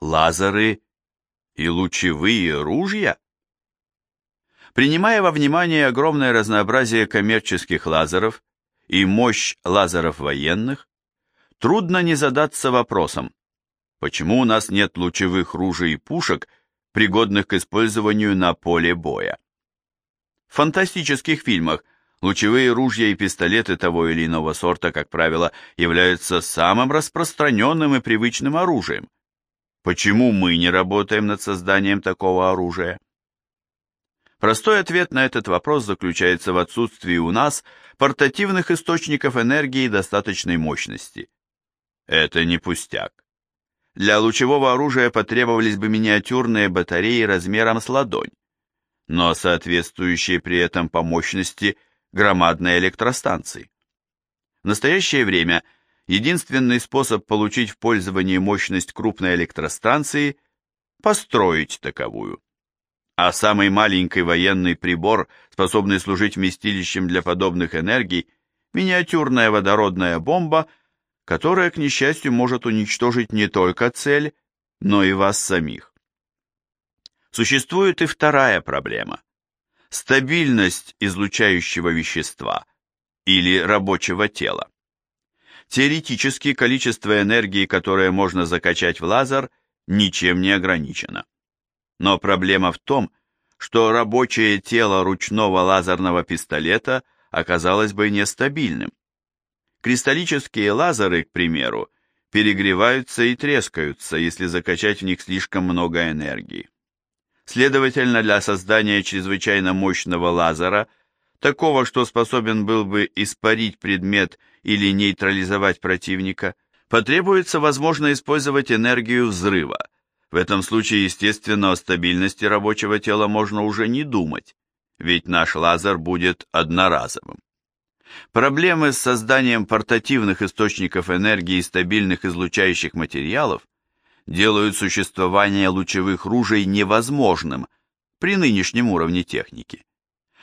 лазеры и лучевые ружья? Принимая во внимание огромное разнообразие коммерческих лазеров и мощь лазеров военных, трудно не задаться вопросом, почему у нас нет лучевых ружей и пушек, пригодных к использованию на поле боя. В фантастических фильмах лучевые ружья и пистолеты того или иного сорта, как правило, являются самым распространенным и привычным оружием. Почему мы не работаем над созданием такого оружия? Простой ответ на этот вопрос заключается в отсутствии у нас портативных источников энергии достаточной мощности. Это не пустяк. Для лучевого оружия потребовались бы миниатюрные батареи размером с ладонь, но соответствующие при этом по мощности громадные электростанции. В настоящее время единственный способ получить в пользование мощность крупной электростанции – построить таковую. А самый маленький военный прибор, способный служить вместилищем для подобных энергий – миниатюрная водородная бомба – которая, к несчастью, может уничтожить не только цель, но и вас самих. Существует и вторая проблема – стабильность излучающего вещества или рабочего тела. Теоретически количество энергии, которое можно закачать в лазер, ничем не ограничено. Но проблема в том, что рабочее тело ручного лазерного пистолета оказалось бы нестабильным. Кристаллические лазеры, к примеру, перегреваются и трескаются, если закачать в них слишком много энергии. Следовательно, для создания чрезвычайно мощного лазера, такого, что способен был бы испарить предмет или нейтрализовать противника, потребуется, возможно, использовать энергию взрыва. В этом случае, естественно, о стабильности рабочего тела можно уже не думать, ведь наш лазер будет одноразовым. Проблемы с созданием портативных источников энергии и стабильных излучающих материалов делают существование лучевых ружей невозможным при нынешнем уровне техники.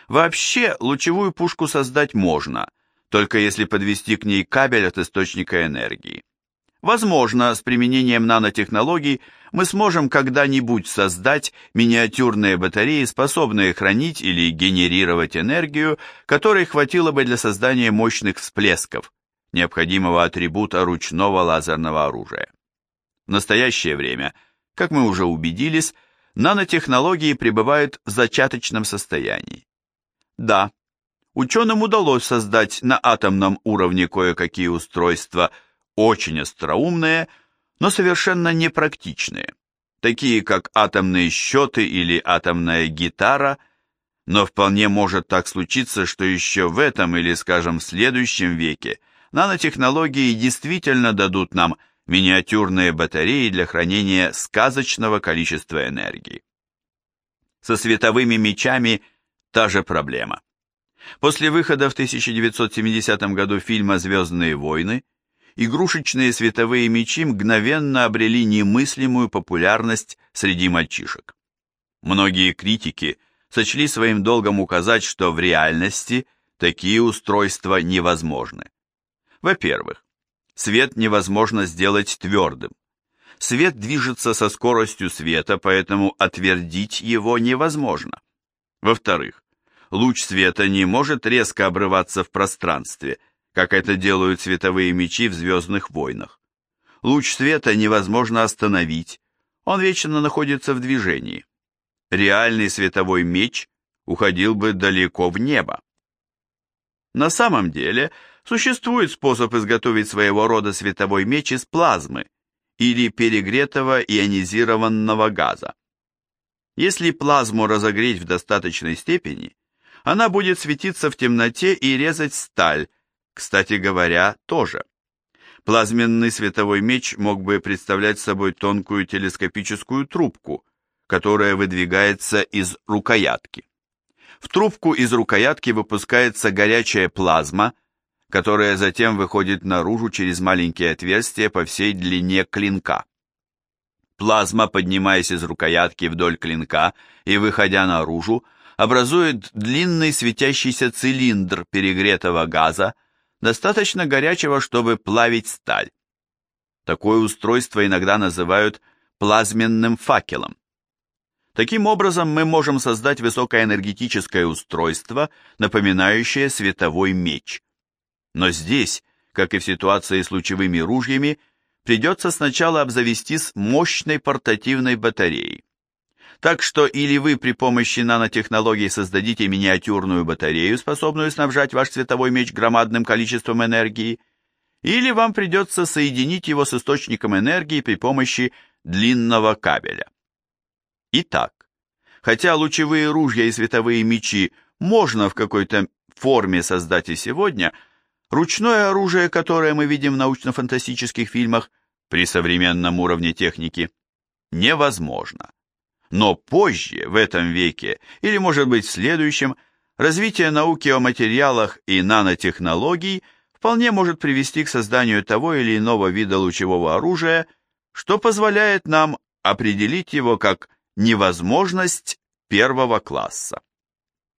Вообще, лучевую пушку создать можно, только если подвести к ней кабель от источника энергии. Возможно, с применением нанотехнологий мы сможем когда-нибудь создать миниатюрные батареи, способные хранить или генерировать энергию, которой хватило бы для создания мощных всплесков, необходимого атрибута ручного лазерного оружия. В настоящее время, как мы уже убедились, нанотехнологии пребывают в зачаточном состоянии. Да, ученым удалось создать на атомном уровне кое-какие устройства – очень остроумные, но совершенно непрактичные, такие как атомные счеты или атомная гитара, но вполне может так случиться, что еще в этом или, скажем, в следующем веке нанотехнологии действительно дадут нам миниатюрные батареи для хранения сказочного количества энергии. Со световыми мечами та же проблема. После выхода в 1970 году фильма «Звездные войны» игрушечные световые мечи мгновенно обрели немыслимую популярность среди мальчишек. Многие критики сочли своим долгом указать, что в реальности такие устройства невозможны. Во-первых, свет невозможно сделать твердым. Свет движется со скоростью света, поэтому отвердить его невозможно. Во-вторых, луч света не может резко обрываться в пространстве, как это делают световые мечи в «Звездных войнах». Луч света невозможно остановить, он вечно находится в движении. Реальный световой меч уходил бы далеко в небо. На самом деле, существует способ изготовить своего рода световой меч из плазмы или перегретого ионизированного газа. Если плазму разогреть в достаточной степени, она будет светиться в темноте и резать сталь, кстати говоря, тоже. Плазменный световой меч мог бы представлять собой тонкую телескопическую трубку, которая выдвигается из рукоятки. В трубку из рукоятки выпускается горячая плазма, которая затем выходит наружу через маленькие отверстия по всей длине клинка. Плазма, поднимаясь из рукоятки вдоль клинка и выходя наружу, образует длинный светящийся цилиндр перегретого газа, достаточно горячего, чтобы плавить сталь. Такое устройство иногда называют плазменным факелом. Таким образом, мы можем создать высокоэнергетическое устройство, напоминающее световой меч. Но здесь, как и в ситуации с лучевыми ружьями, придется сначала обзавестись мощной портативной батареей. Так что или вы при помощи нанотехнологий создадите миниатюрную батарею, способную снабжать ваш световой меч громадным количеством энергии, или вам придется соединить его с источником энергии при помощи длинного кабеля. Итак, хотя лучевые ружья и световые мечи можно в какой-то форме создать и сегодня, ручное оружие, которое мы видим в научно-фантастических фильмах при современном уровне техники, невозможно. Но позже, в этом веке, или может быть в следующем, развитие науки о материалах и нанотехнологий вполне может привести к созданию того или иного вида лучевого оружия, что позволяет нам определить его как невозможность первого класса.